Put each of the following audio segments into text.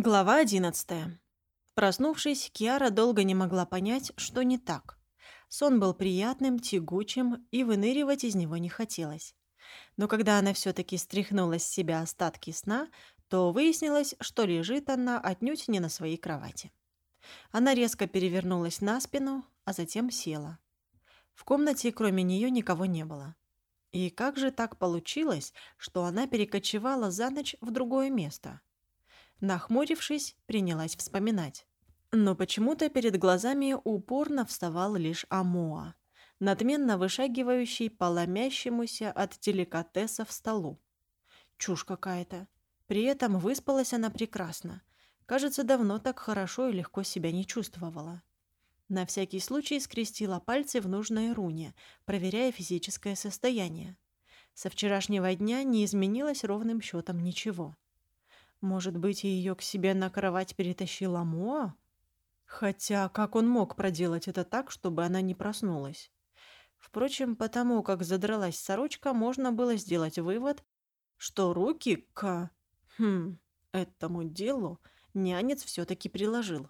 Глава 11. Проснувшись, Киара долго не могла понять, что не так. Сон был приятным, тягучим, и выныривать из него не хотелось. Но когда она все таки стряхнула с себя остатки сна, то выяснилось, что лежит она отнюдь не на своей кровати. Она резко перевернулась на спину, а затем села. В комнате кроме нее никого не было. И как же так получилось, что она перекочевала за ночь в другое место? Нахмурившись, принялась вспоминать. Но почему-то перед глазами упорно вставал лишь Амоа, надменно вышагивающий по ломящемуся от деликатесов столу. Чушь какая-то. При этом выспалась она прекрасно. Кажется, давно так хорошо и легко себя не чувствовала. На всякий случай скрестила пальцы в нужной руне, проверяя физическое состояние. Со вчерашнего дня не изменилось ровным счетом ничего. Может быть, ее к себе на кровать перетащила Моа? Хотя, как он мог проделать это так, чтобы она не проснулась? Впрочем, потому как задралась сорочка, можно было сделать вывод, что руки к... Хм, этому делу нянец все-таки приложил.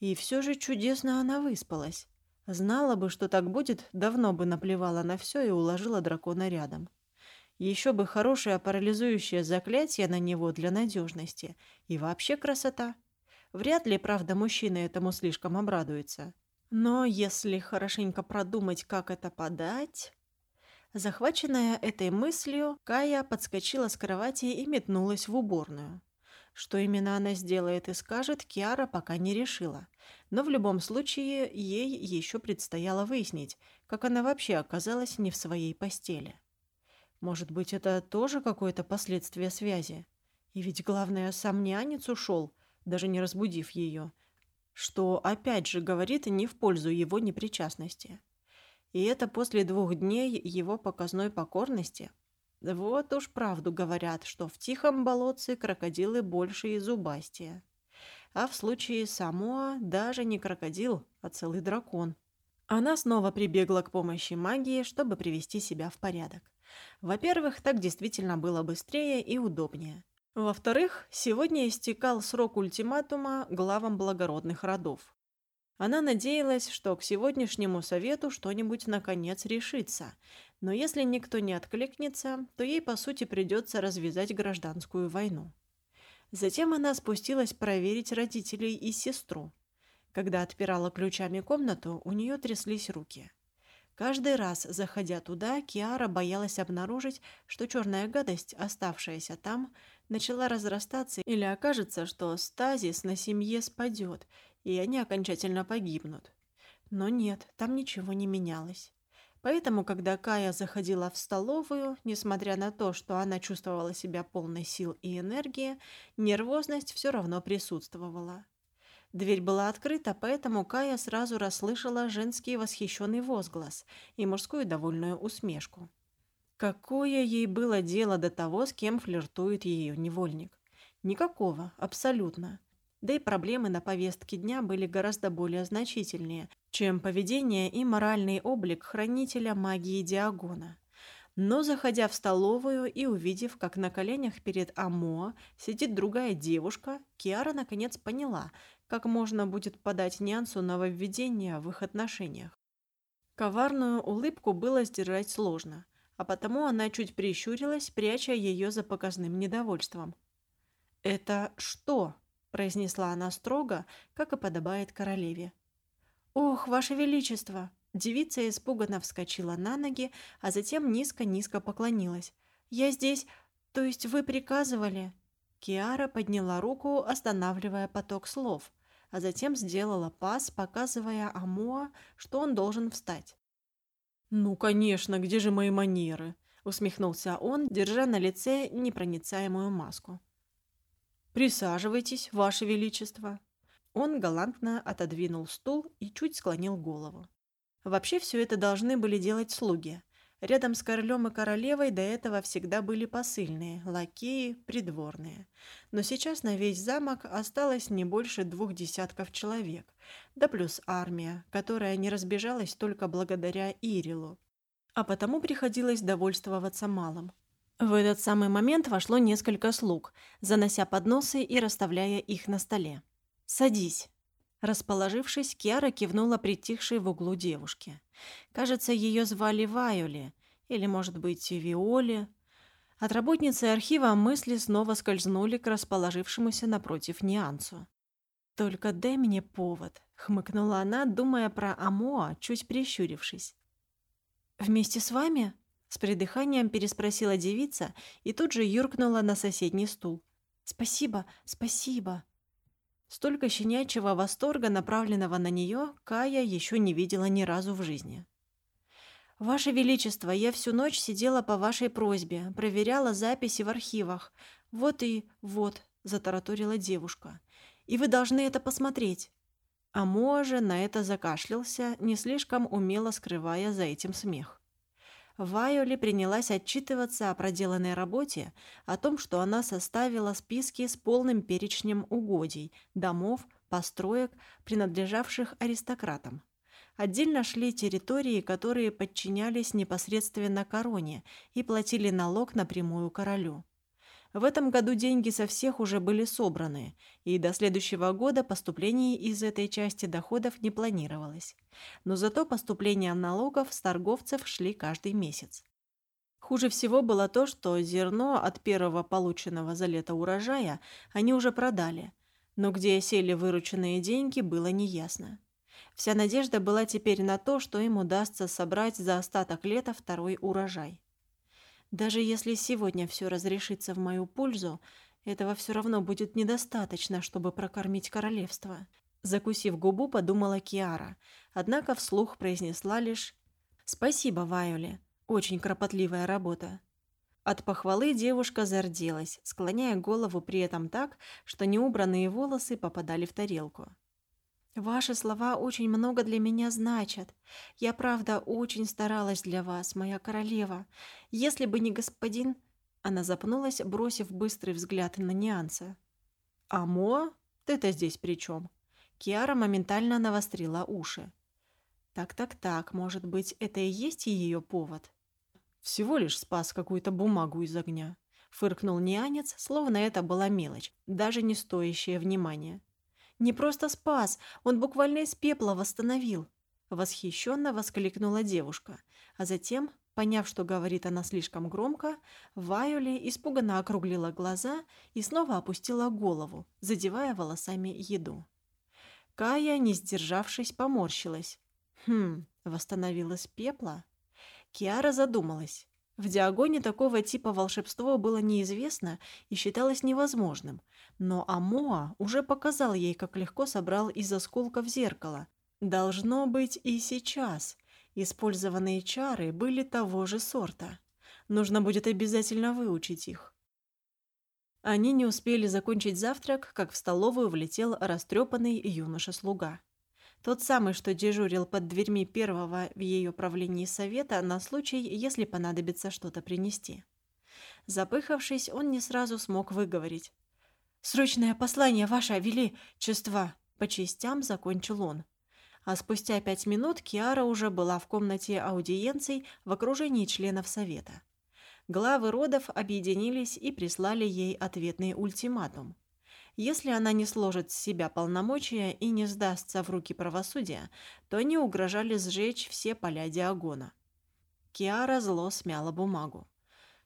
И все же чудесно она выспалась. Знала бы, что так будет, давно бы наплевала на все и уложила дракона рядом. Еще бы хорошее парализующее заклятие на него для надежности. И вообще красота. Вряд ли, правда, мужчина этому слишком обрадуется. Но если хорошенько продумать, как это подать... Захваченная этой мыслью, Кая подскочила с кровати и метнулась в уборную. Что именно она сделает и скажет, Киара пока не решила. Но в любом случае ей еще предстояло выяснить, как она вообще оказалась не в своей постели. Может быть, это тоже какое-то последствие связи? И ведь, главное, сам нянец ушел, даже не разбудив ее, что, опять же, говорит не в пользу его непричастности. И это после двух дней его показной покорности. Вот уж правду говорят, что в тихом болотце крокодилы больше и зубастее. А в случае Самоа даже не крокодил, а целый дракон. Она снова прибегла к помощи магии, чтобы привести себя в порядок. Во-первых, так действительно было быстрее и удобнее. Во-вторых, сегодня истекал срок ультиматума главам благородных родов. Она надеялась, что к сегодняшнему совету что-нибудь наконец решится, но если никто не откликнется, то ей, по сути, придется развязать гражданскую войну. Затем она спустилась проверить родителей и сестру. Когда отпирала ключами комнату, у нее тряслись руки. Каждый раз, заходя туда, Киара боялась обнаружить, что черная гадость, оставшаяся там, начала разрастаться или окажется, что стазис на семье спадет, и они окончательно погибнут. Но нет, там ничего не менялось. Поэтому, когда Кая заходила в столовую, несмотря на то, что она чувствовала себя полной сил и энергии, нервозность все равно присутствовала. Дверь была открыта, поэтому Кая сразу расслышала женский восхищенный возглас и мужскую довольную усмешку. Какое ей было дело до того, с кем флиртует ее невольник? Никакого, абсолютно. Да и проблемы на повестке дня были гораздо более значительнее, чем поведение и моральный облик хранителя магии Диагона. Но, заходя в столовую и увидев, как на коленях перед Амо сидит другая девушка, Киара наконец поняла, как можно будет подать Нянсу нововведение в их отношениях. Коварную улыбку было сдержать сложно, а потому она чуть прищурилась, пряча ее за показным недовольством. «Это что?» – произнесла она строго, как и подобает королеве. «Ох, ваше величество!» Девица испуганно вскочила на ноги, а затем низко-низко поклонилась. «Я здесь... То есть вы приказывали?» Киара подняла руку, останавливая поток слов, а затем сделала пас, показывая Амуа, что он должен встать. «Ну, конечно, где же мои манеры?» — усмехнулся он, держа на лице непроницаемую маску. «Присаживайтесь, Ваше Величество». Он галантно отодвинул стул и чуть склонил голову. Вообще все это должны были делать слуги. Рядом с королем и королевой до этого всегда были посыльные, лакеи, придворные. Но сейчас на весь замок осталось не больше двух десятков человек, да плюс армия, которая не разбежалась только благодаря Ирилу. А потому приходилось довольствоваться малым. В этот самый момент вошло несколько слуг, занося подносы и расставляя их на столе. «Садись». Расположившись, Киара кивнула притихшей в углу девушке. Кажется, ее звали Вайоли, или, может быть, Виоли. От работницы архива мысли снова скользнули к расположившемуся напротив Ниансу. «Только дай мне повод», — хмыкнула она, думая про Амоа, чуть прищурившись. «Вместе с вами?» — с придыханием переспросила девица и тут же юркнула на соседний стул. «Спасибо, спасибо». Столько щенячьего восторга, направленного на нее, Кая еще не видела ни разу в жизни. «Ваше Величество, я всю ночь сидела по вашей просьбе, проверяла записи в архивах. Вот и вот», — затараторила девушка. «И вы должны это посмотреть». А Може на это закашлялся, не слишком умело скрывая за этим смех. Вайоли принялась отчитываться о проделанной работе, о том, что она составила списки с полным перечнем угодий, домов, построек, принадлежавших аристократам. Отдельно шли территории, которые подчинялись непосредственно короне и платили налог напрямую королю. В этом году деньги со всех уже были собраны, и до следующего года поступлений из этой части доходов не планировалось. Но зато поступления налогов с торговцев шли каждый месяц. Хуже всего было то, что зерно от первого полученного за лето урожая они уже продали, но где сели вырученные деньги, было неясно. Вся надежда была теперь на то, что им удастся собрать за остаток лета второй урожай. Даже если сегодня все разрешится в мою пользу, этого все равно будет недостаточно, чтобы прокормить королевство. Закусив губу, подумала Киара, однако вслух произнесла лишь «Спасибо, Вайоле, очень кропотливая работа». От похвалы девушка зарделась, склоняя голову при этом так, что неубранные волосы попадали в тарелку. Ваши слова очень много для меня значат. Я, правда, очень старалась для вас, моя королева. Если бы не господин...» Она запнулась, бросив быстрый взгляд на Нианса. «Амо? Ты-то здесь при чем?» Киара моментально навострила уши. «Так-так-так, может быть, это и есть ее повод?» «Всего лишь спас какую-то бумагу из огня», — фыркнул Нянец, словно это была мелочь, даже не стоящая внимания. Не просто спас, он буквально из пепла восстановил. Восхищенно воскликнула девушка, а затем, поняв, что говорит она слишком громко, Вайоли испуганно округлила глаза и снова опустила голову, задевая волосами еду. Кая, не сдержавшись, поморщилась. «Хм, восстановилась пепла?» Киара задумалась. В Диагоне такого типа волшебство было неизвестно и считалось невозможным, но Амоа уже показал ей, как легко собрал из осколков зеркало. Должно быть и сейчас. Использованные чары были того же сорта. Нужно будет обязательно выучить их. Они не успели закончить завтрак, как в столовую влетел растрепанный юноша-слуга. Тот самый, что дежурил под дверьми первого в ее правлении совета на случай, если понадобится что-то принести. Запыхавшись, он не сразу смог выговорить. «Срочное послание, ваше величество!» По частям закончил он. А спустя пять минут Киара уже была в комнате аудиенций в окружении членов совета. Главы родов объединились и прислали ей ответный ультиматум. Если она не сложит с себя полномочия и не сдастся в руки правосудия, то они угрожали сжечь все поля Диагона. Киара зло смяла бумагу.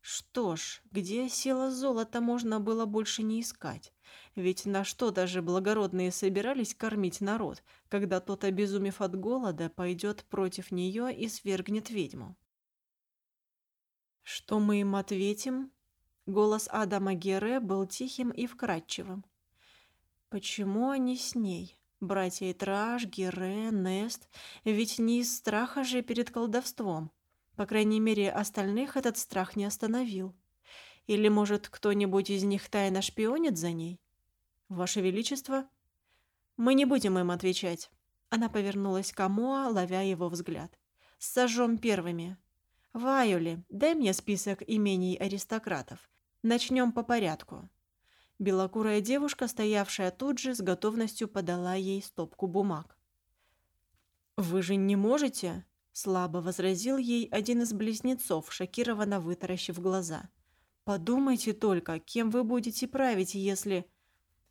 Что ж, где сила золота можно было больше не искать? Ведь на что даже благородные собирались кормить народ, когда тот, обезумев от голода, пойдет против нее и свергнет ведьму? «Что мы им ответим?» Голос Адама Гере был тихим и вкрадчивым. Почему они с ней? Братья Итраж, Гере, Нест. Ведь не из страха же перед колдовством. По крайней мере, остальных этот страх не остановил. Или, может, кто-нибудь из них тайно шпионит за ней? Ваше Величество? Мы не будем им отвечать. Она повернулась к Амоа, ловя его взгляд. Сожжем первыми. Вайоли, дай мне список имений аристократов. Начнем по порядку. Белокурая девушка, стоявшая тут же, с готовностью подала ей стопку бумаг. «Вы же не можете?» – слабо возразил ей один из близнецов, шокированно вытаращив глаза. Подумайте только, кем вы будете править, если...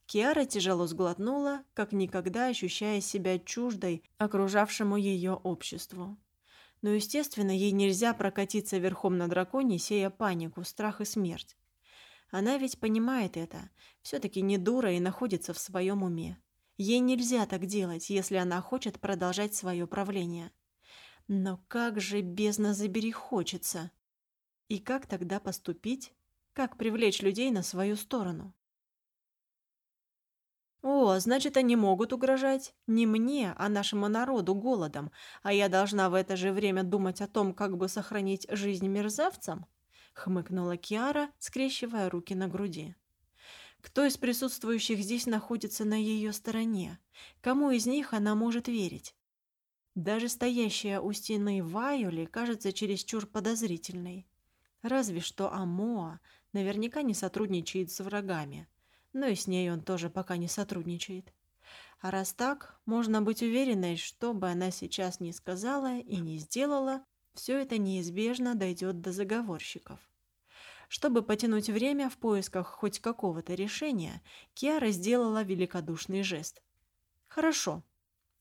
Киара тяжело сглотнула, как никогда ощущая себя чуждой окружавшему ее обществу. Но, естественно, ей нельзя прокатиться верхом на драконе, сея панику, страх и смерть. Она ведь понимает это, все-таки не дура и находится в своем уме. Ей нельзя так делать, если она хочет продолжать свое правление. Но как же, бездна забери, хочется. И как тогда поступить? Как привлечь людей на свою сторону? О, значит, они могут угрожать не мне, а нашему народу голодом, а я должна в это же время думать о том, как бы сохранить жизнь мерзавцам? Хмыкнула Киара, скрещивая руки на груди. Кто из присутствующих здесь находится на ее стороне? Кому из них она может верить? Даже стоящая у стены Вайоли кажется чересчур подозрительной. Разве что Амоа наверняка не сотрудничает с врагами, но и с ней он тоже пока не сотрудничает. А раз так, можно быть уверенной, что бы она сейчас ни сказала и не сделала, все это неизбежно дойдет до заговорщиков. Чтобы потянуть время в поисках хоть какого-то решения, Киара сделала великодушный жест. «Хорошо.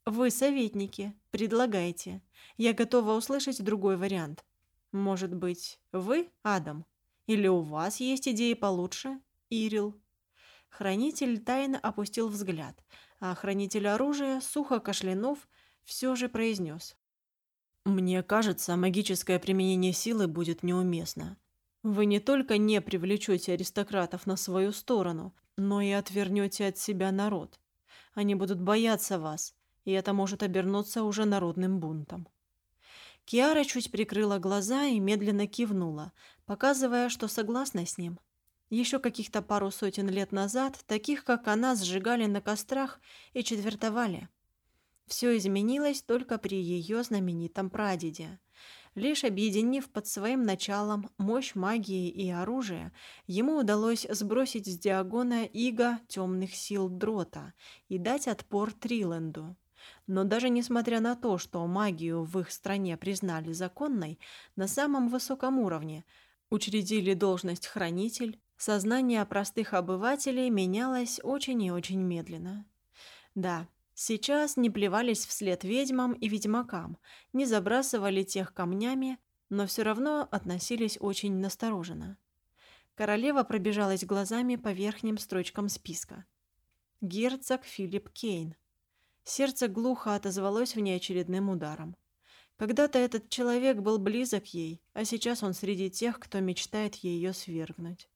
Вы советники. Предлагайте. Я готова услышать другой вариант. Может быть, вы, Адам? Или у вас есть идеи получше, Ирил?» Хранитель тайно опустил взгляд, а хранитель оружия, сухо кашлянув, все же произнес. «Мне кажется, магическое применение силы будет неуместно. Вы не только не привлечете аристократов на свою сторону, но и отвернете от себя народ. Они будут бояться вас, и это может обернуться уже народным бунтом. Киара чуть прикрыла глаза и медленно кивнула, показывая, что согласна с ним. Еще каких-то пару сотен лет назад таких, как она, сжигали на кострах и четвертовали. Все изменилось только при ее знаменитом прадеде. Лишь объединив под своим началом мощь магии и оружия, ему удалось сбросить с Диагона иго темных сил Дрота и дать отпор Триленду. Но даже несмотря на то, что магию в их стране признали законной, на самом высоком уровне учредили должность хранитель, сознание простых обывателей менялось очень и очень медленно. Да, Сейчас не плевались вслед ведьмам и ведьмакам, не забрасывали тех камнями, но все равно относились очень настороженно. Королева пробежалась глазами по верхним строчкам списка. Герцог Филипп Кейн. Сердце глухо отозвалось в ней очередным ударом. Когда-то этот человек был близок ей, а сейчас он среди тех, кто мечтает ее свергнуть.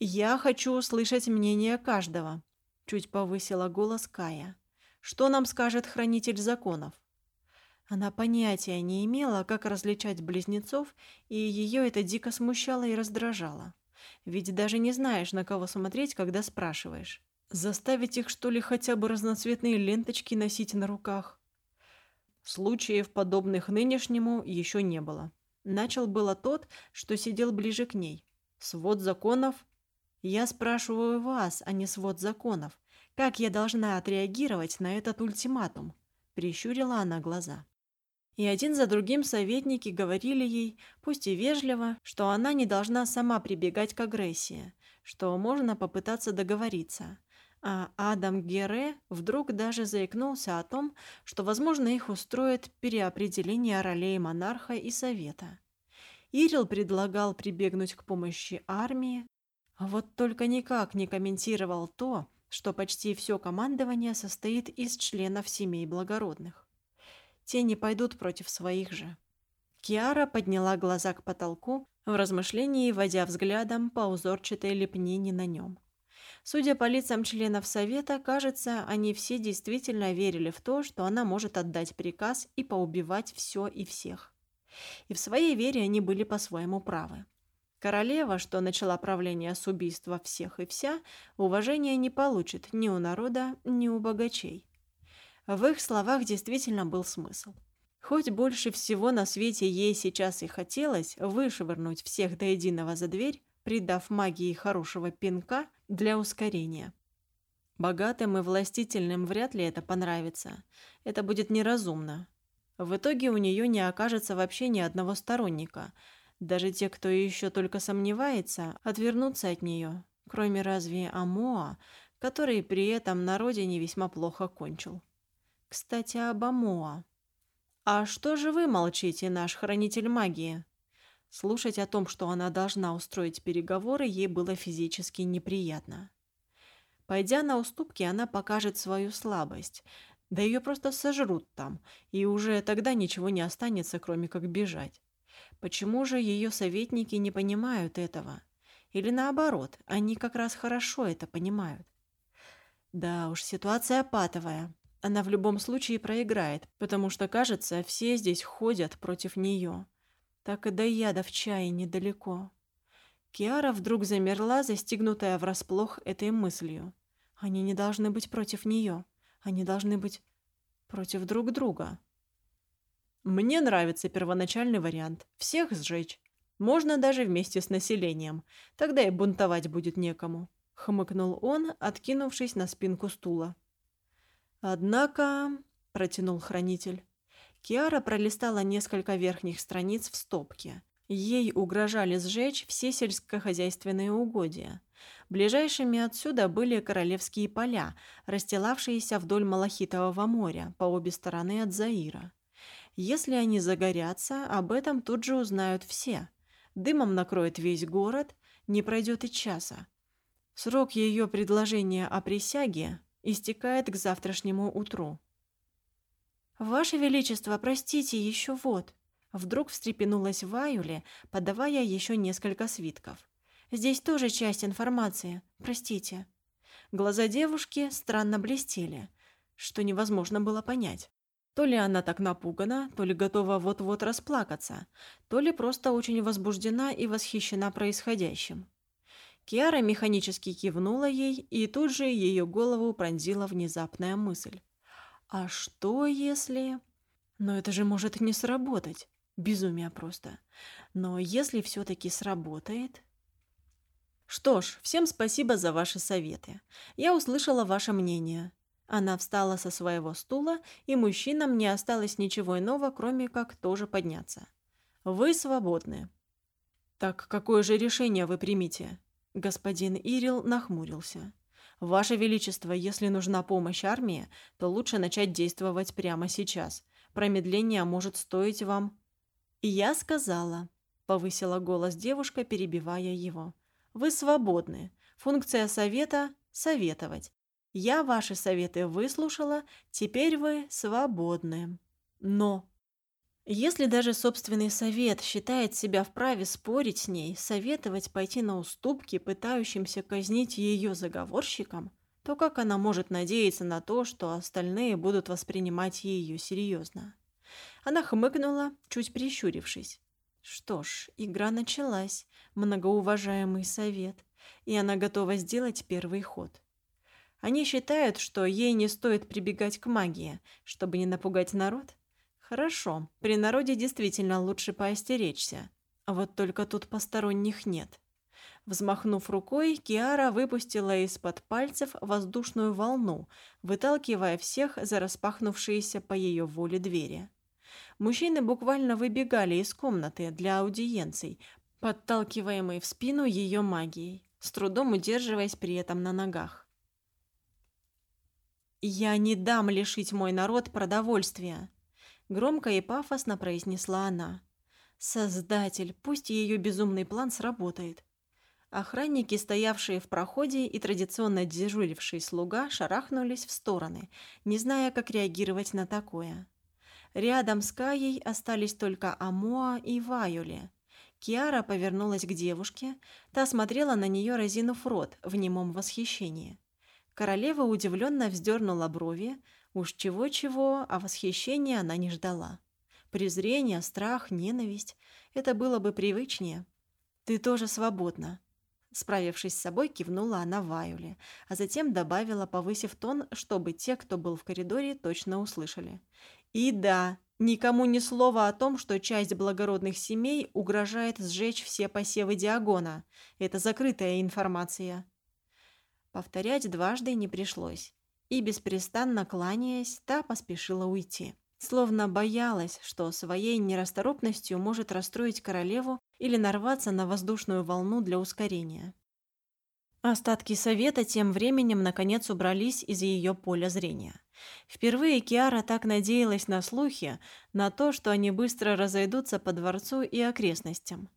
«Я хочу услышать мнение каждого», Чуть повысила голос Кая. «Что нам скажет хранитель законов?» Она понятия не имела, как различать близнецов, и ее это дико смущало и раздражало. Ведь даже не знаешь, на кого смотреть, когда спрашиваешь. Заставить их, что ли, хотя бы разноцветные ленточки носить на руках? Случаев, подобных нынешнему, еще не было. Начал было тот, что сидел ближе к ней. Свод законов я спрашиваю вас, а не свод законов. Как я должна отреагировать на этот ультиматум? Прищурила она глаза. И один за другим советники говорили ей, пусть и вежливо, что она не должна сама прибегать к агрессии, что можно попытаться договориться. А Адам Гере вдруг даже заикнулся о том, что, возможно, их устроит переопределение ролей монарха и совета. Ирил предлагал прибегнуть к помощи армии, а вот только никак не комментировал то, что почти все командование состоит из членов семей благородных. Те не пойдут против своих же. Киара подняла глаза к потолку, в размышлении водя взглядом по узорчатой лепнине на нем. Судя по лицам членов совета, кажется, они все действительно верили в то, что она может отдать приказ и поубивать все и всех. И в своей вере они были по-своему правы. Королева, что начала правление с убийства всех и вся, уважения не получит ни у народа, ни у богачей. В их словах действительно был смысл. Хоть больше всего на свете ей сейчас и хотелось вышвырнуть всех до единого за дверь, придав магии хорошего пинка для ускорения. Богатым и властительным вряд ли это понравится. Это будет неразумно. В итоге у нее не окажется вообще ни одного сторонника – Даже те, кто еще только сомневается, отвернутся от нее, кроме разве Амоа, который при этом на родине весьма плохо кончил. Кстати, об Амоа. «А что же вы молчите, наш хранитель магии?» Слушать о том, что она должна устроить переговоры, ей было физически неприятно. Пойдя на уступки, она покажет свою слабость. Да ее просто сожрут там, и уже тогда ничего не останется, кроме как бежать. Почему же ее советники не понимают этого? Или наоборот, они как раз хорошо это понимают? Да уж, ситуация патовая. Она в любом случае проиграет, потому что, кажется, все здесь ходят против нее. Так и до яда в чае недалеко. Киара вдруг замерла, застигнутая врасплох этой мыслью. Они не должны быть против нее. Они должны быть против друг друга. Мне нравится первоначальный вариант. Всех сжечь. Можно даже вместе с населением. Тогда и бунтовать будет некому. Хмыкнул он, откинувшись на спинку стула. Однако, протянул хранитель, Киара пролистала несколько верхних страниц в стопке. Ей угрожали сжечь все сельскохозяйственные угодья. Ближайшими отсюда были королевские поля, расстилавшиеся вдоль Малахитового моря по обе стороны от Заира. Если они загорятся, об этом тут же узнают все. Дымом накроет весь город, не пройдет и часа. Срок ее предложения о присяге истекает к завтрашнему утру. «Ваше Величество, простите, еще вот!» Вдруг встрепенулась Ваюле, подавая еще несколько свитков. «Здесь тоже часть информации. Простите». Глаза девушки странно блестели, что невозможно было понять. То ли она так напугана, то ли готова вот-вот расплакаться, то ли просто очень возбуждена и восхищена происходящим. Киара механически кивнула ей, и тут же ее голову пронзила внезапная мысль. А что если... Но это же может не сработать. Безумие просто. Но если все-таки сработает... Что ж, всем спасибо за ваши советы. Я услышала ваше мнение. Она встала со своего стула, и мужчинам не осталось ничего иного, кроме как тоже подняться. Вы свободны. Так какое же решение вы примите? Господин Ирил нахмурился. «Ваше Величество, если нужна помощь армии, то лучше начать действовать прямо сейчас. Промедление может стоить вам...» «И я сказала», — повысила голос девушка, перебивая его. «Вы свободны. Функция совета — советовать. Я ваши советы выслушала, теперь вы свободны. Но если даже собственный совет считает себя вправе спорить с ней, советовать пойти на уступки, пытающимся казнить ее заговорщикам, то как она может надеяться на то, что остальные будут воспринимать ее серьезно? Она хмыкнула, чуть прищурившись. Что ж, игра началась, многоуважаемый совет, и она готова сделать первый ход. Они считают, что ей не стоит прибегать к магии, чтобы не напугать народ? Хорошо, при народе действительно лучше поостеречься. А вот только тут посторонних нет. Взмахнув рукой, Киара выпустила из-под пальцев воздушную волну, выталкивая всех за распахнувшиеся по ее воле двери. Мужчины буквально выбегали из комнаты для аудиенций, подталкиваемые в спину ее магией, с трудом удерживаясь при этом на ногах. «Я не дам лишить мой народ продовольствия», Громко и пафосно произнесла она. Создатель, пусть ее безумный план сработает. Охранники, стоявшие в проходе и традиционно дежуривший слуга, шарахнулись в стороны, не зная, как реагировать на такое. Рядом с Каей остались только Амоа и Вайоле. Киара повернулась к девушке, та смотрела на нее, разинув рот в немом восхищении. Королева удивленно вздернула брови, Уж чего-чего, а восхищения она не ждала. Презрение, страх, ненависть — это было бы привычнее. «Ты тоже свободна». Справившись с собой, кивнула она Ваюле, а затем добавила, повысив тон, чтобы те, кто был в коридоре, точно услышали. «И да, никому ни слова о том, что часть благородных семей угрожает сжечь все посевы Диагона. Это закрытая информация». Повторять дважды не пришлось и, беспрестанно кланяясь, та поспешила уйти. словно боялась, что своей нерасторопностью может расстроить королеву или нарваться на воздушную волну для ускорения. Остатки совета тем временем наконец убрались из ее поля зрения. Впервые Киара так надеялась на слухи, на то, что они быстро разойдутся по дворцу и окрестностям.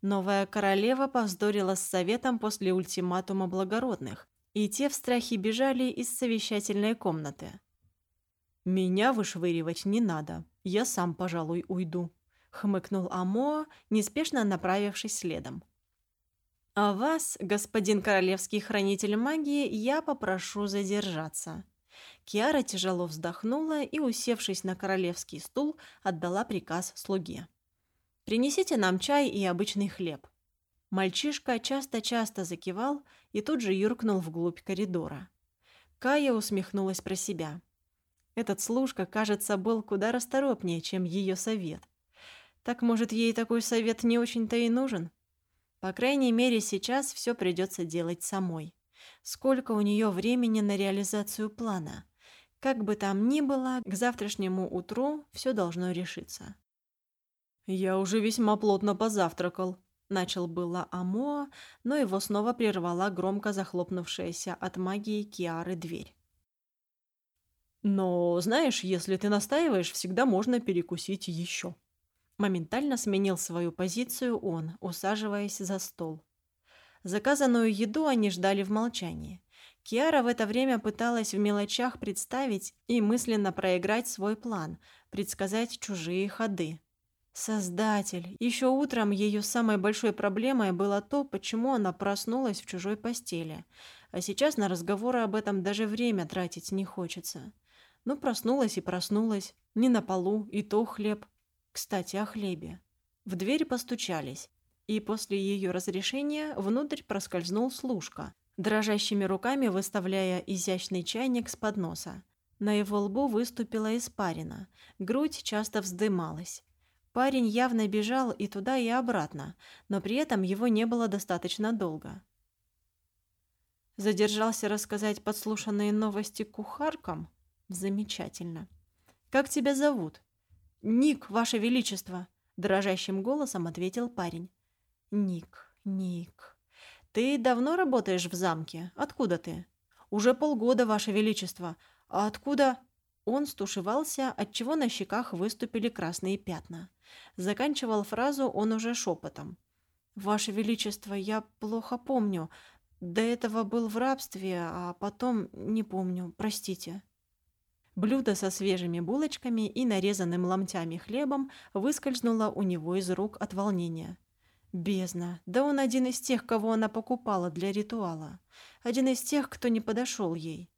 Новая королева повздорила с советом после ультиматума благородных, и те в страхе бежали из совещательной комнаты. «Меня вышвыривать не надо, я сам, пожалуй, уйду», — хмыкнул Амоа, неспешно направившись следом. «А вас, господин королевский хранитель магии, я попрошу задержаться», Киара тяжело вздохнула и, усевшись на королевский стул, отдала приказ слуге. «Принесите нам чай и обычный хлеб». Мальчишка часто-часто закивал и тут же юркнул вглубь коридора. Кая усмехнулась про себя. Этот служка, кажется, был куда расторопнее, чем ее совет. Так, может, ей такой совет не очень-то и нужен? По крайней мере, сейчас все придется делать самой. Сколько у нее времени на реализацию плана? Как бы там ни было, к завтрашнему утру все должно решиться. «Я уже весьма плотно позавтракал», — начал было Амоа, но его снова прервала громко захлопнувшаяся от магии Киары дверь. «Но, знаешь, если ты настаиваешь, всегда можно перекусить еще». Моментально сменил свою позицию он, усаживаясь за стол. Заказанную еду они ждали в молчании. Киара в это время пыталась в мелочах представить и мысленно проиграть свой план, предсказать чужие ходы. Создатель. Еще утром ее самой большой проблемой было то, почему она проснулась в чужой постели. А сейчас на разговоры об этом даже время тратить не хочется. Ну, проснулась и проснулась. Не на полу, и то хлеб. Кстати, о хлебе. В дверь постучались. И после ее разрешения внутрь проскользнул служка, дрожащими руками выставляя изящный чайник с подноса. На его лбу выступила испарина, грудь часто вздымалась. Парень явно бежал и туда, и обратно, но при этом его не было достаточно долго. Задержался рассказать подслушанные новости кухаркам? Замечательно. «Как тебя зовут?» «Ник, Ваше Величество», — дрожащим голосом ответил парень. «Ник, Ник...» «Ты давно работаешь в замке? Откуда ты?» «Уже полгода, Ваше Величество. А откуда...» Он стушевался, отчего на щеках выступили красные пятна. Заканчивал фразу он уже шепотом. «Ваше Величество, я плохо помню. До этого был в рабстве, а потом не помню. Простите». Блюдо со свежими булочками и нарезанным ломтями хлебом выскользнуло у него из рук от волнения. Бездна. Да он один из тех, кого она покупала для ритуала. Один из тех, кто не подошел ей.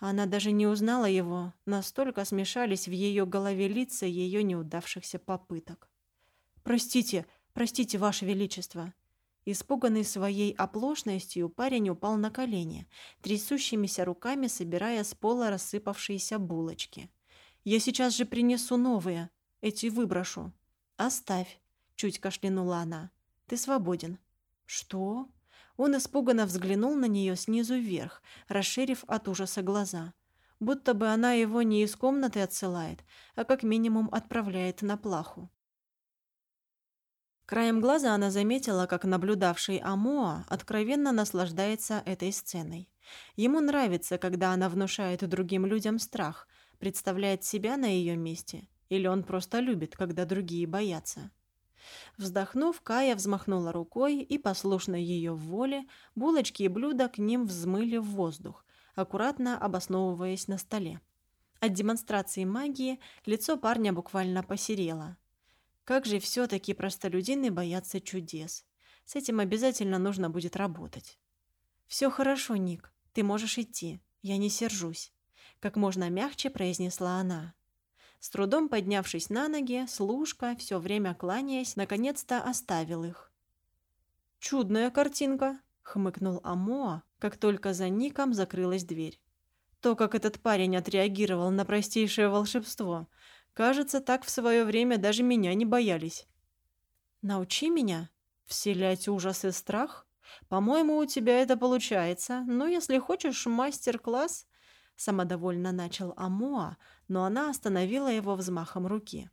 Она даже не узнала его, настолько смешались в ее голове лица ее неудавшихся попыток. «Простите, простите, Ваше Величество!» Испуганный своей оплошностью, парень упал на колени, трясущимися руками собирая с пола рассыпавшиеся булочки. «Я сейчас же принесу новые. Эти выброшу». «Оставь», — чуть кашлянула она. Ты свободен». «Что?» Он испуганно взглянул на нее снизу вверх, расширив от ужаса глаза. Будто бы она его не из комнаты отсылает, а как минимум отправляет на плаху. Краем глаза она заметила, как наблюдавший Амоа откровенно наслаждается этой сценой. Ему нравится, когда она внушает другим людям страх, представляет себя на ее месте, или он просто любит, когда другие боятся. Вздохнув, Кая взмахнула рукой, и, послушно ее воле, булочки и блюда к ним взмыли в воздух, аккуратно обосновываясь на столе. От демонстрации магии лицо парня буквально посерело. Как же все-таки простолюдины боятся чудес. С этим обязательно нужно будет работать. «Все хорошо, Ник, ты можешь идти, я не сержусь», — как можно мягче произнесла она. С трудом поднявшись на ноги, служка, все время кланяясь, наконец-то оставил их. «Чудная картинка», — хмыкнул Амоа, как только за Ником закрылась дверь. То, как этот парень отреагировал на простейшее волшебство, кажется, так в свое время даже меня не боялись. «Научи меня вселять ужас и страх? По-моему, у тебя это получается, но если хочешь мастер-класс, самодовольно начал Амоа, но она остановила его взмахом руки.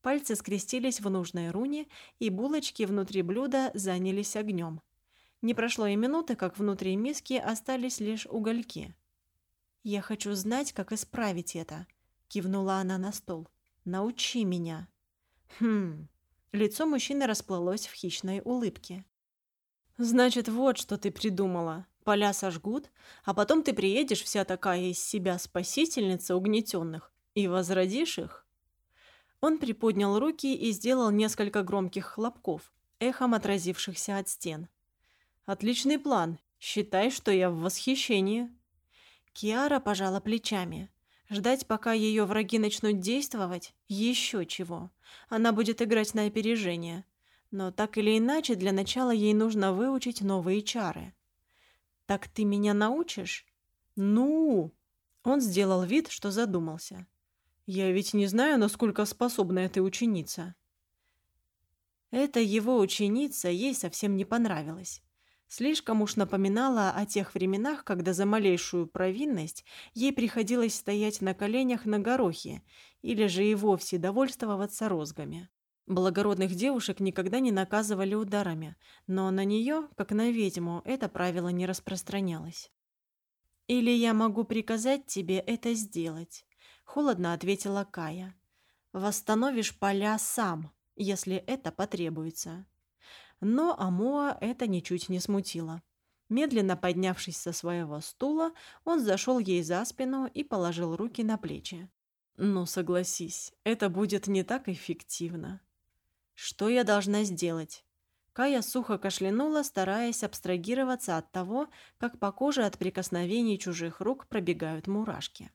Пальцы скрестились в нужной руне, и булочки внутри блюда занялись огнем. Не прошло и минуты, как внутри миски остались лишь угольки. «Я хочу знать, как исправить это», — кивнула она на стол. «Научи меня». «Хм...» Лицо мужчины расплылось в хищной улыбке. «Значит, вот что ты придумала. Поля сожгут, а потом ты приедешь вся такая из себя спасительница угнетенных и возродишь их?» Он приподнял руки и сделал несколько громких хлопков, эхом отразившихся от стен. «Отличный план. Считай, что я в восхищении». Киара пожала плечами. Ждать, пока ее враги начнут действовать, еще чего. Она будет играть на опережение. Но так или иначе, для начала ей нужно выучить новые чары. «Так ты меня научишь?» «Ну?» Он сделал вид, что задумался. Я ведь не знаю, насколько способна эта ученица. Эта его ученица ей совсем не понравилась. Слишком уж напоминала о тех временах, когда за малейшую провинность ей приходилось стоять на коленях на горохе или же и вовсе довольствоваться розгами. Благородных девушек никогда не наказывали ударами, но на нее, как на ведьму, это правило не распространялось. «Или я могу приказать тебе это сделать», Холодно ответила Кая. Восстановишь поля сам, если это потребуется. Но Амоа это ничуть не смутило. Медленно поднявшись со своего стула, он зашел ей за спину и положил руки на плечи. «Ну, согласись, это будет не так эффективно». «Что я должна сделать?» Кая сухо кашлянула, стараясь абстрагироваться от того, как по коже от прикосновений чужих рук пробегают мурашки.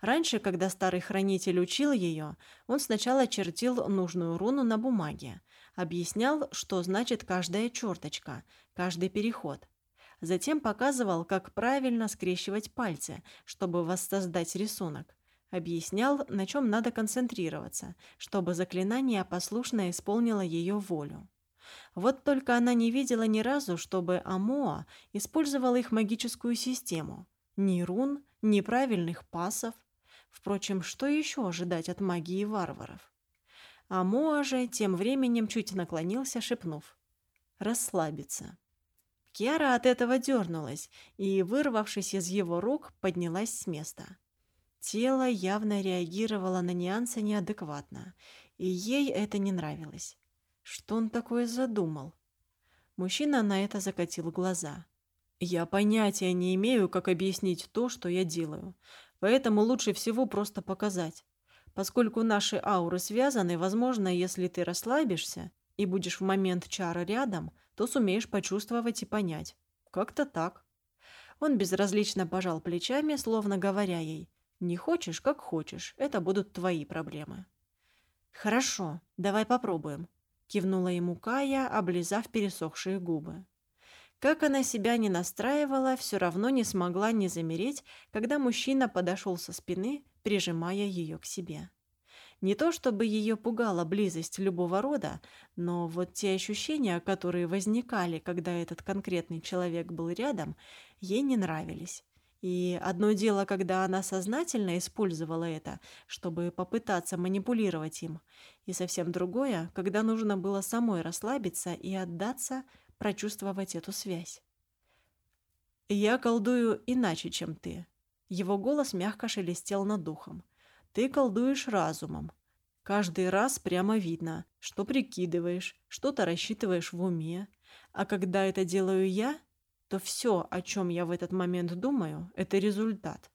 Раньше, когда старый хранитель учил ее, он сначала чертил нужную руну на бумаге, объяснял, что значит каждая черточка, каждый переход. Затем показывал, как правильно скрещивать пальцы, чтобы воссоздать рисунок. Объяснял, на чем надо концентрироваться, чтобы заклинание послушно исполнило ее волю. Вот только она не видела ни разу, чтобы Амоа использовал их магическую систему. Ни рун, ни правильных пасов, Впрочем, что еще ожидать от магии варваров? А Моа же тем временем чуть наклонился, шепнув. «Расслабиться». Киара от этого дернулась и, вырвавшись из его рук, поднялась с места. Тело явно реагировало на нюансы неадекватно, и ей это не нравилось. Что он такое задумал? Мужчина на это закатил глаза. «Я понятия не имею, как объяснить то, что я делаю. Поэтому лучше всего просто показать. Поскольку наши ауры связаны, возможно, если ты расслабишься и будешь в момент чара рядом, то сумеешь почувствовать и понять. Как-то так. Он безразлично пожал плечами, словно говоря ей, «Не хочешь, как хочешь, это будут твои проблемы». «Хорошо, давай попробуем», — кивнула ему Кая, облизав пересохшие губы. Как она себя не настраивала, все равно не смогла не замереть, когда мужчина подошел со спины, прижимая ее к себе. Не то чтобы ее пугала близость любого рода, но вот те ощущения, которые возникали, когда этот конкретный человек был рядом, ей не нравились. И одно дело, когда она сознательно использовала это, чтобы попытаться манипулировать им, и совсем другое, когда нужно было самой расслабиться и отдаться прочувствовать эту связь. «Я колдую иначе, чем ты». Его голос мягко шелестел над духом. «Ты колдуешь разумом. Каждый раз прямо видно, что прикидываешь, что-то рассчитываешь в уме. А когда это делаю я, то все, о чем я в этот момент думаю, это результат.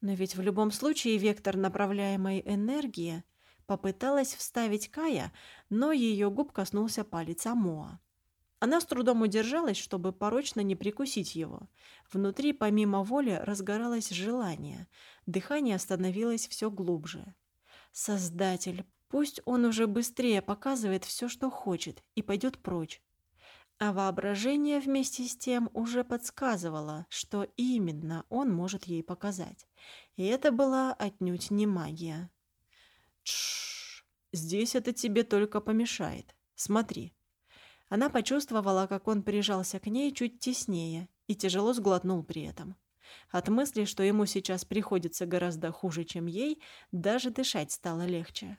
Но ведь в любом случае вектор направляемой энергии попыталась вставить Кая, но ее губ коснулся палец Амоа. Она с трудом удержалась, чтобы порочно не прикусить его. Внутри, помимо воли, разгоралось желание. Дыхание становилось все глубже. Создатель, пусть он уже быстрее показывает все, что хочет, и пойдет прочь. А воображение вместе с тем уже подсказывало, что именно он может ей показать. И это была отнюдь не магия. Тш, здесь это тебе только помешает. Смотри. Она почувствовала, как он прижался к ней чуть теснее и тяжело сглотнул при этом. От мысли, что ему сейчас приходится гораздо хуже, чем ей, даже дышать стало легче.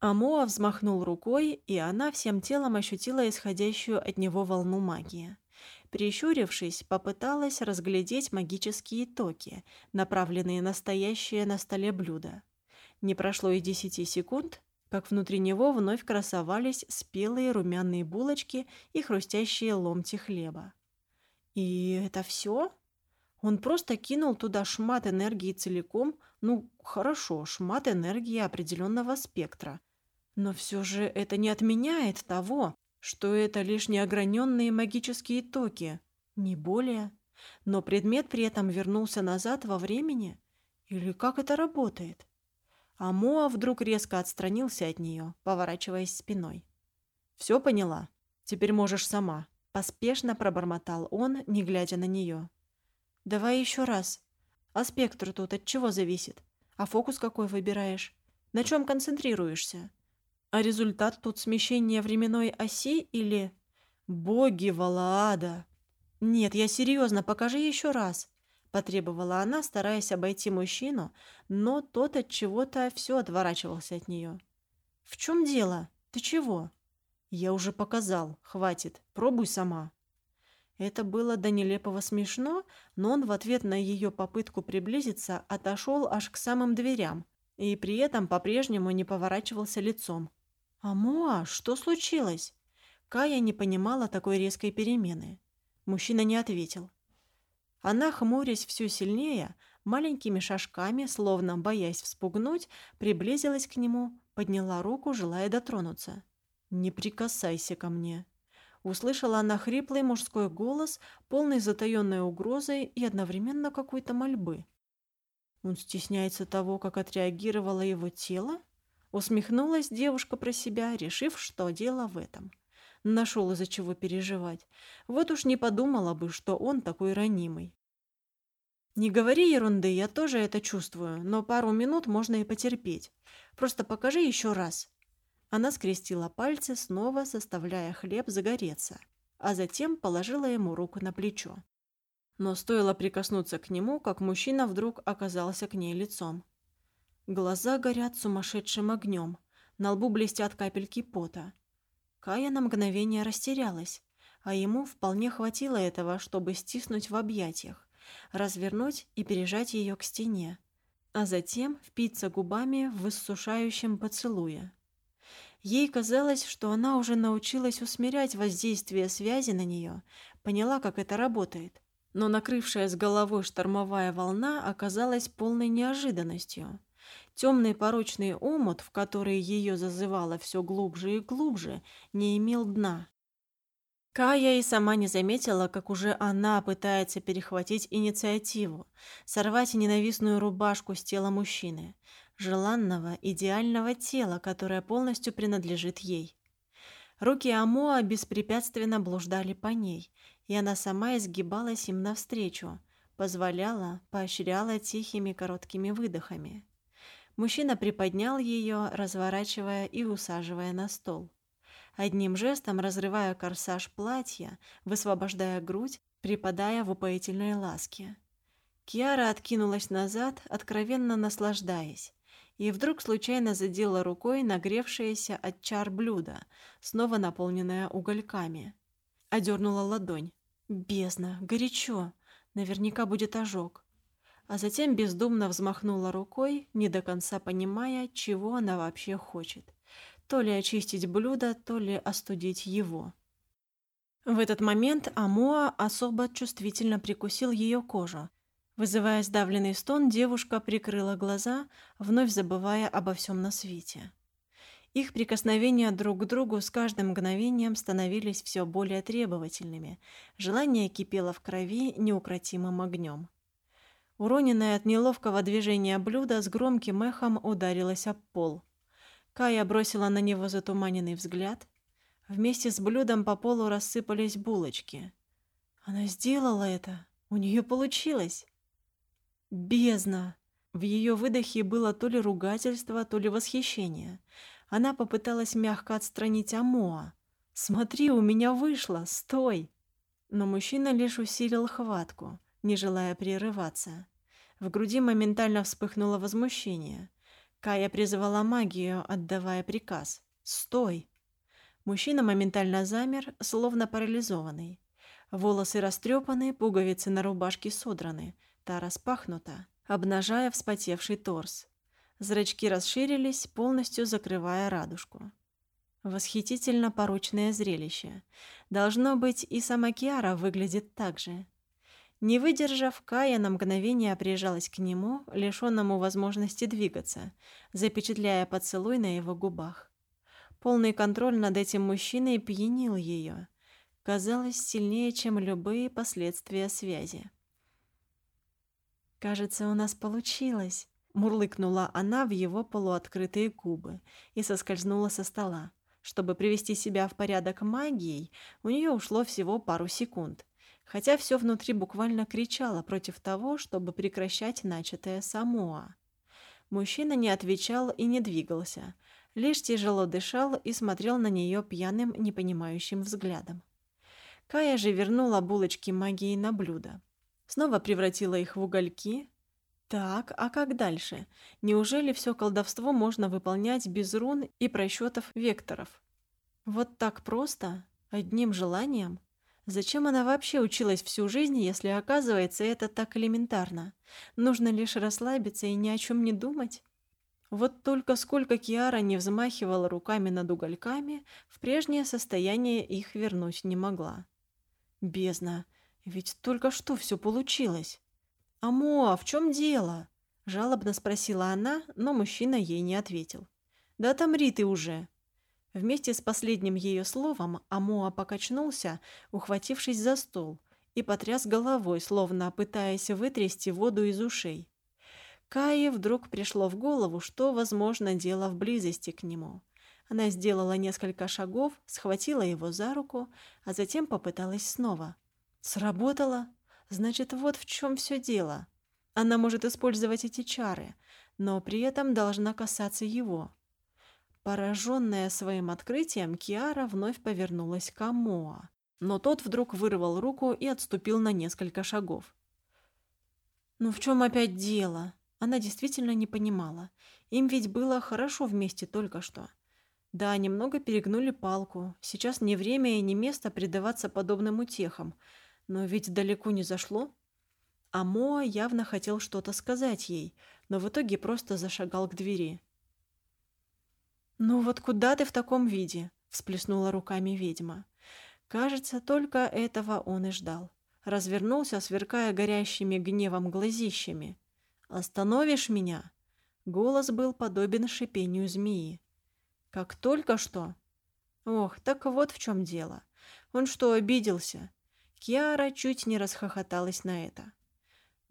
Амоа взмахнул рукой, и она всем телом ощутила исходящую от него волну магии. Прищурившись, попыталась разглядеть магические токи, направленные на стоящее на столе блюдо. Не прошло и десяти секунд, как внутри него вновь красовались спелые румяные булочки и хрустящие ломти хлеба. И это все? Он просто кинул туда шмат энергии целиком, ну, хорошо, шмат энергии определенного спектра. Но все же это не отменяет того, что это лишь неограненные магические токи, не более. Но предмет при этом вернулся назад во времени? Или как это работает? А Моа вдруг резко отстранился от нее, поворачиваясь спиной. «Все поняла? Теперь можешь сама», — поспешно пробормотал он, не глядя на нее. «Давай еще раз. А спектр тут от чего зависит? А фокус какой выбираешь? На чем концентрируешься? А результат тут смещение временной оси или... Боги Валаада! Нет, я серьезно, покажи еще раз. Потребовала она, стараясь обойти мужчину, но тот от чего-то все отворачивался от нее. «В чем дело? Ты чего?» «Я уже показал. Хватит. Пробуй сама». Это было до нелепого смешно, но он в ответ на ее попытку приблизиться отошел аж к самым дверям и при этом по-прежнему не поворачивался лицом. «Амуа, что случилось?» Кая не понимала такой резкой перемены. Мужчина не ответил. Она, хмурясь все сильнее, маленькими шажками, словно боясь вспугнуть, приблизилась к нему, подняла руку, желая дотронуться. «Не прикасайся ко мне!» Услышала она хриплый мужской голос, полный затаённой угрозой и одновременно какой-то мольбы. Он стесняется того, как отреагировало его тело? Усмехнулась девушка про себя, решив, что дело в этом. Нашел из-за чего переживать. Вот уж не подумала бы, что он такой ранимый. Не говори ерунды, я тоже это чувствую, но пару минут можно и потерпеть. Просто покажи еще раз. Она скрестила пальцы, снова заставляя хлеб загореться, а затем положила ему руку на плечо. Но стоило прикоснуться к нему, как мужчина вдруг оказался к ней лицом. Глаза горят сумасшедшим огнем, на лбу блестят капельки пота. Кая на мгновение растерялась, а ему вполне хватило этого, чтобы стиснуть в объятиях, развернуть и пережать ее к стене, а затем впиться губами в иссушающем поцелуе. Ей казалось, что она уже научилась усмирять воздействие связи на нее, поняла, как это работает. Но накрывшая с головой штормовая волна оказалась полной неожиданностью. Темный порочный омут, в который ее зазывало все глубже и глубже, не имел дна. Кая и сама не заметила, как уже она пытается перехватить инициативу, сорвать ненавистную рубашку с тела мужчины, желанного, идеального тела, которое полностью принадлежит ей. Руки Амоа беспрепятственно блуждали по ней, и она сама изгибалась им навстречу, позволяла, поощряла тихими короткими выдохами. Мужчина приподнял ее, разворачивая и усаживая на стол. Одним жестом разрывая корсаж платья, высвобождая грудь, припадая в упоительной ласке. Киара откинулась назад, откровенно наслаждаясь, и вдруг случайно задела рукой нагревшееся от чар блюдо, снова наполненное угольками. Одернула ладонь. Бездна, горячо, наверняка будет ожог а затем бездумно взмахнула рукой, не до конца понимая, чего она вообще хочет. То ли очистить блюдо, то ли остудить его. В этот момент Амоа особо чувствительно прикусил ее кожу. Вызывая сдавленный стон, девушка прикрыла глаза, вновь забывая обо всем на свете. Их прикосновения друг к другу с каждым мгновением становились все более требовательными. Желание кипело в крови неукротимым огнем. Уроненное от неловкого движения блюдо с громким эхом ударилось об пол. Кая бросила на него затуманенный взгляд. Вместе с блюдом по полу рассыпались булочки. Она сделала это. У нее получилось. Бездна! В ее выдохе было то ли ругательство, то ли восхищение. Она попыталась мягко отстранить Амоа. «Смотри, у меня вышло! Стой!» Но мужчина лишь усилил хватку – не желая прерываться. В груди моментально вспыхнуло возмущение. Кая призывала магию, отдавая приказ. «Стой!» Мужчина моментально замер, словно парализованный. Волосы растрепаны, пуговицы на рубашке содраны, та распахнута, обнажая вспотевший торс. Зрачки расширились, полностью закрывая радужку. Восхитительно порочное зрелище. Должно быть, и сама Киара выглядит так же. Не выдержав, Кая на мгновение прижалась к нему, лишенному возможности двигаться, запечатляя поцелуй на его губах. Полный контроль над этим мужчиной пьянил ее. Казалось, сильнее, чем любые последствия связи. «Кажется, у нас получилось», — мурлыкнула она в его полуоткрытые губы и соскользнула со стола. Чтобы привести себя в порядок магией, у нее ушло всего пару секунд хотя все внутри буквально кричало против того, чтобы прекращать начатое Самоа. Мужчина не отвечал и не двигался, лишь тяжело дышал и смотрел на нее пьяным, непонимающим взглядом. Кая же вернула булочки магии на блюдо. Снова превратила их в угольки. Так, а как дальше? Неужели все колдовство можно выполнять без рун и просчетов векторов? Вот так просто? Одним желанием? Зачем она вообще училась всю жизнь, если, оказывается, это так элементарно? Нужно лишь расслабиться и ни о чем не думать? Вот только сколько Киара не взмахивала руками над угольками, в прежнее состояние их вернуть не могла. Бездна, ведь только что все получилось. «Амо, в чем дело?» – жалобно спросила она, но мужчина ей не ответил. «Да отомри ты уже!» Вместе с последним ее словом Амоа покачнулся, ухватившись за стол, и потряс головой, словно пытаясь вытрясти воду из ушей. Кае вдруг пришло в голову, что, возможно, дело в близости к нему. Она сделала несколько шагов, схватила его за руку, а затем попыталась снова. Сработало? Значит, вот в чем все дело. Она может использовать эти чары, но при этом должна касаться его. Пораженная своим открытием, Киара вновь повернулась к Амоа, но тот вдруг вырвал руку и отступил на несколько шагов. «Ну в чем опять дело?» Она действительно не понимала. Им ведь было хорошо вместе только что. Да, немного перегнули палку. Сейчас не время и не место предаваться подобным утехам. Но ведь далеко не зашло. А Моа явно хотел что-то сказать ей, но в итоге просто зашагал к двери. «Ну вот куда ты в таком виде?» – всплеснула руками ведьма. Кажется, только этого он и ждал. Развернулся, сверкая горящими гневом глазищами. «Остановишь меня?» Голос был подобен шипению змеи. «Как только что?» «Ох, так вот в чем дело. Он что, обиделся?» Киара чуть не расхохоталась на это.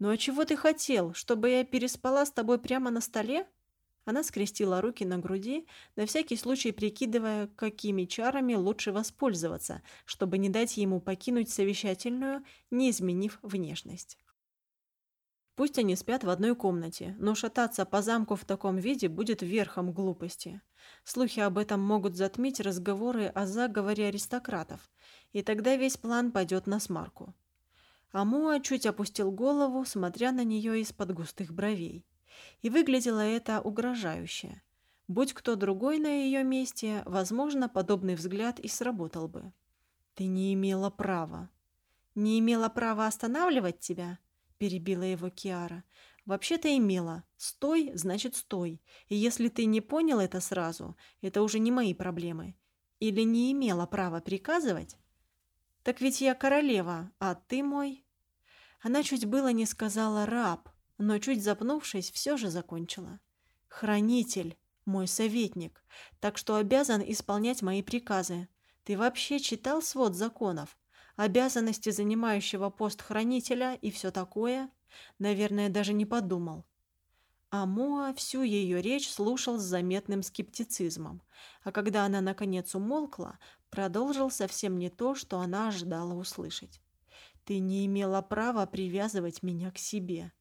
«Ну а чего ты хотел? Чтобы я переспала с тобой прямо на столе?» Она скрестила руки на груди, на всякий случай прикидывая, какими чарами лучше воспользоваться, чтобы не дать ему покинуть совещательную, не изменив внешность. Пусть они спят в одной комнате, но шататься по замку в таком виде будет верхом глупости. Слухи об этом могут затмить разговоры о заговоре аристократов, и тогда весь план пойдет на смарку. Амуа чуть опустил голову, смотря на нее из-под густых бровей. И выглядело это угрожающе. Будь кто другой на ее месте, возможно, подобный взгляд и сработал бы. «Ты не имела права». «Не имела права останавливать тебя?» – перебила его Киара. «Вообще-то имела. Стой, значит, стой. И если ты не понял это сразу, это уже не мои проблемы. Или не имела права приказывать? Так ведь я королева, а ты мой...» Она чуть было не сказала «раб», но чуть запнувшись, все же закончила. «Хранитель, мой советник, так что обязан исполнять мои приказы. Ты вообще читал свод законов? Обязанности занимающего пост хранителя и все такое? Наверное, даже не подумал». А Моа всю ее речь слушал с заметным скептицизмом, а когда она наконец умолкла, продолжил совсем не то, что она ожидала услышать. «Ты не имела права привязывать меня к себе».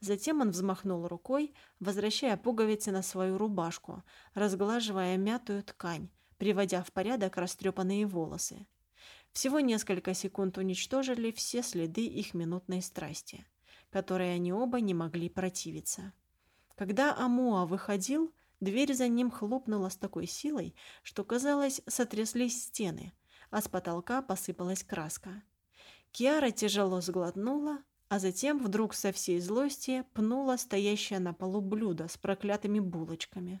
Затем он взмахнул рукой, возвращая пуговицы на свою рубашку, разглаживая мятую ткань, приводя в порядок растрепанные волосы. Всего несколько секунд уничтожили все следы их минутной страсти, которой они оба не могли противиться. Когда Амуа выходил, дверь за ним хлопнула с такой силой, что, казалось, сотряслись стены, а с потолка посыпалась краска. Киара тяжело сглотнула, а затем вдруг со всей злости пнула стоящее на полу блюдо с проклятыми булочками.